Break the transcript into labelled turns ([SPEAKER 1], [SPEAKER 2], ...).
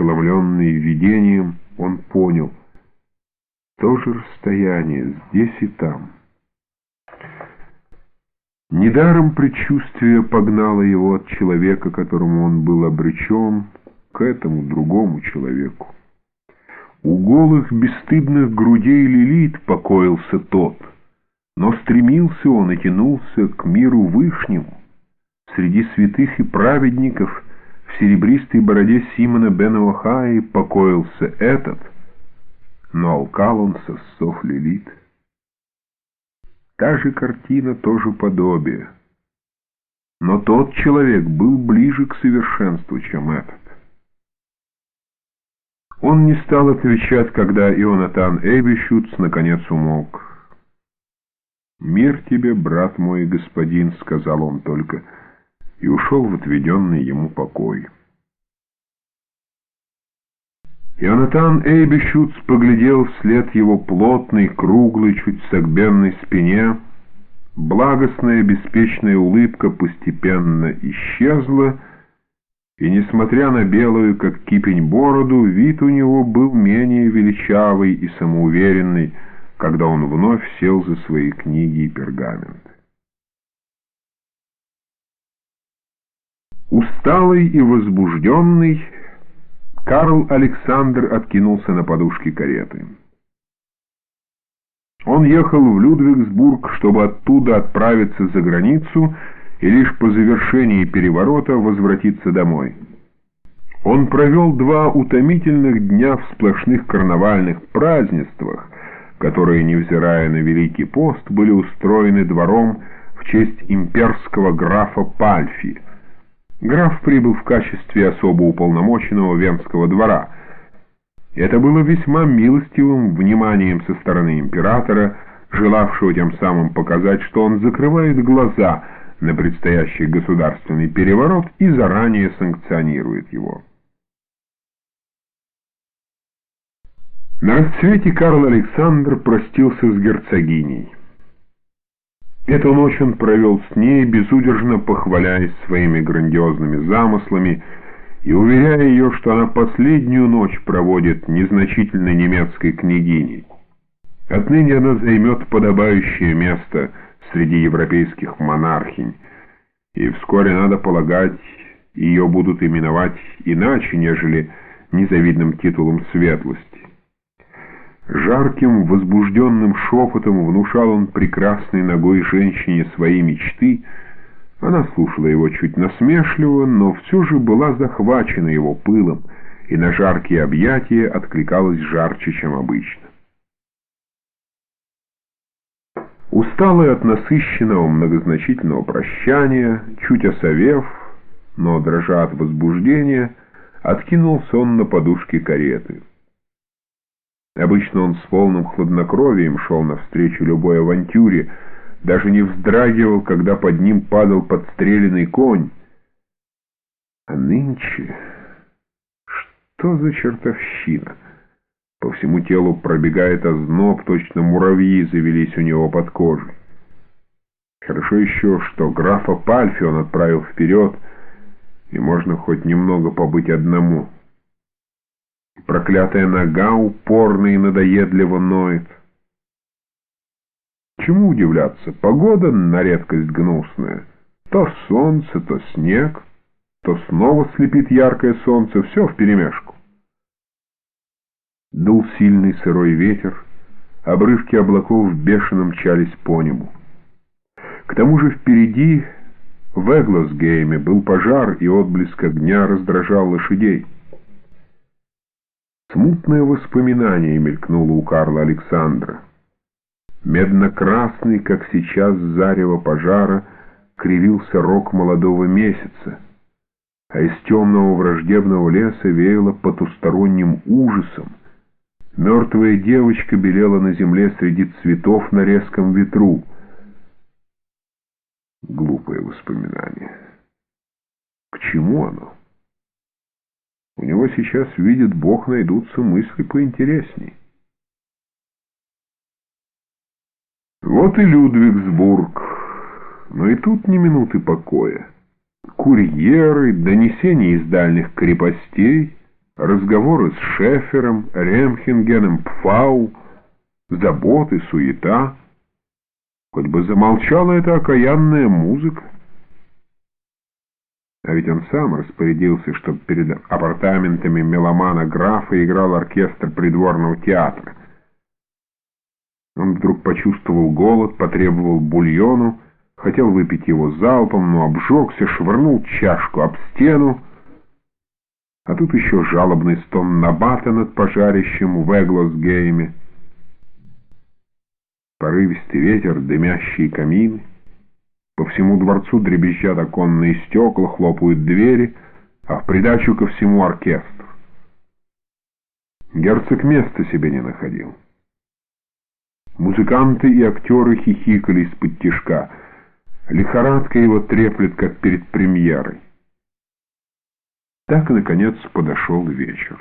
[SPEAKER 1] ошеломленный видением, он понял. То же расстояние здесь и там. Недаром предчувствие погнало его от человека, которому он был обречен, к этому другому человеку. У голых бесстыдных грудей Лилит покоился тот, но стремился он и тянулся к миру вышнему. Среди святых и праведников в серебристой бороде Симона бен Охаи покоился этот, но алкал он со сов Лилит. Та же картина, тоже подобие. Но тот человек был ближе к совершенству, чем этот. Он не стал отвечать, когда Ионатан Эбищуц наконец умолк. «Мир тебе, брат мой и господин», — сказал он только, и ушел в отведенный ему покой. Ионатан Эйбищуц поглядел вслед его плотной, круглой, чуть согбенной спине. Благостная, беспечная улыбка постепенно исчезла, и, несмотря на белую, как кипень, бороду, вид у него был менее величавый и самоуверенный, когда он вновь сел за свои книги и пергаменты. Усталый и возбужденный, Карл Александр откинулся на подушке кареты. Он ехал в Людвигсбург, чтобы оттуда отправиться за границу и лишь по завершении переворота возвратиться домой. Он провел два утомительных дня в сплошных карнавальных празднествах, которые, невзирая на Великий пост, были устроены двором в честь имперского графа Пальфи – Граф прибыл в качестве особо уполномоченного Венского двора. Это было весьма милостивым вниманием со стороны императора, желавшего тем самым показать, что он закрывает глаза на предстоящий государственный переворот и заранее санкционирует его. На расцвете Карл Александр простился с герцогиней. Эту ночь он провел с ней, безудержно похваляясь своими грандиозными замыслами и уверяя ее, что она последнюю ночь проводит незначительной немецкой княгиней. Отныне она займет подобающее место среди европейских монархинь, и вскоре, надо полагать, ее будут именовать иначе, нежели незавидным титулом светлости. Жарким, возбужденным шепотом внушал он прекрасной ногой женщине свои мечты. Она слушала его чуть насмешливо, но все же была захвачена его пылом, и на жаркие объятия откликалась жарче, чем обычно. Усталый от насыщенного многозначительного прощания, чуть осовев, но дрожа от возбуждения, откинулся он на подушке кареты. Обычно он с полным хладнокровием шел навстречу любой авантюре, даже не вздрагивал, когда под ним падал подстреленный конь. А нынче... Что за чертовщина? По всему телу пробегает озноб, точно муравьи завелись у него под кожей. Хорошо еще, что графа Пальфи он отправил вперед, и можно хоть немного побыть одному. Проклятая нога упорно и надоедливо ноет. Чему удивляться? Погода на редкость гнусная. То солнце, то снег, то снова слепит яркое солнце, все вперемешку. Дул сильный сырой ветер, обрывки облаков бешено мчались по небу. К тому же впереди, в Эглосгейме, был пожар, и отблеск огня раздражал лошадей. Смутное воспоминание мелькнуло у Карла Александра. Медно-красный, как сейчас зарево пожара, кривился рог молодого месяца, а из темного враждебного леса веяло потусторонним ужасом. Мертвая девочка белела на земле среди цветов на резком ветру. Глупое воспоминание. К чему оно? Него сейчас, видит Бог, найдутся мысли поинтересней. Вот и Людвигсбург. Но и тут ни минуты покоя. Курьеры, донесения из дальних крепостей, разговоры с Шефером, Ремхенгеном, Пфау, заботы, суета. Хоть бы замолчала эта окаянная музыка. А ведь он сам распорядился, чтобы перед апартаментами меломана графа играл оркестр придворного театра. Он вдруг почувствовал голод, потребовал бульону, хотел выпить его залпом, но обжегся, швырнул чашку об стену, а тут еще жалобный стон Набата над пожарищем в Эглосгейме. Порывистый ветер, дымящие камины. По всему дворцу дребезжат оконные стекла, хлопают двери, а в придачу ко всему оркестр. Герцог места себе не находил. Музыканты и актеры хихикали из-под тишка. Лихорадка его треплет, как перед премьерой. Так, наконец, подошел вечер.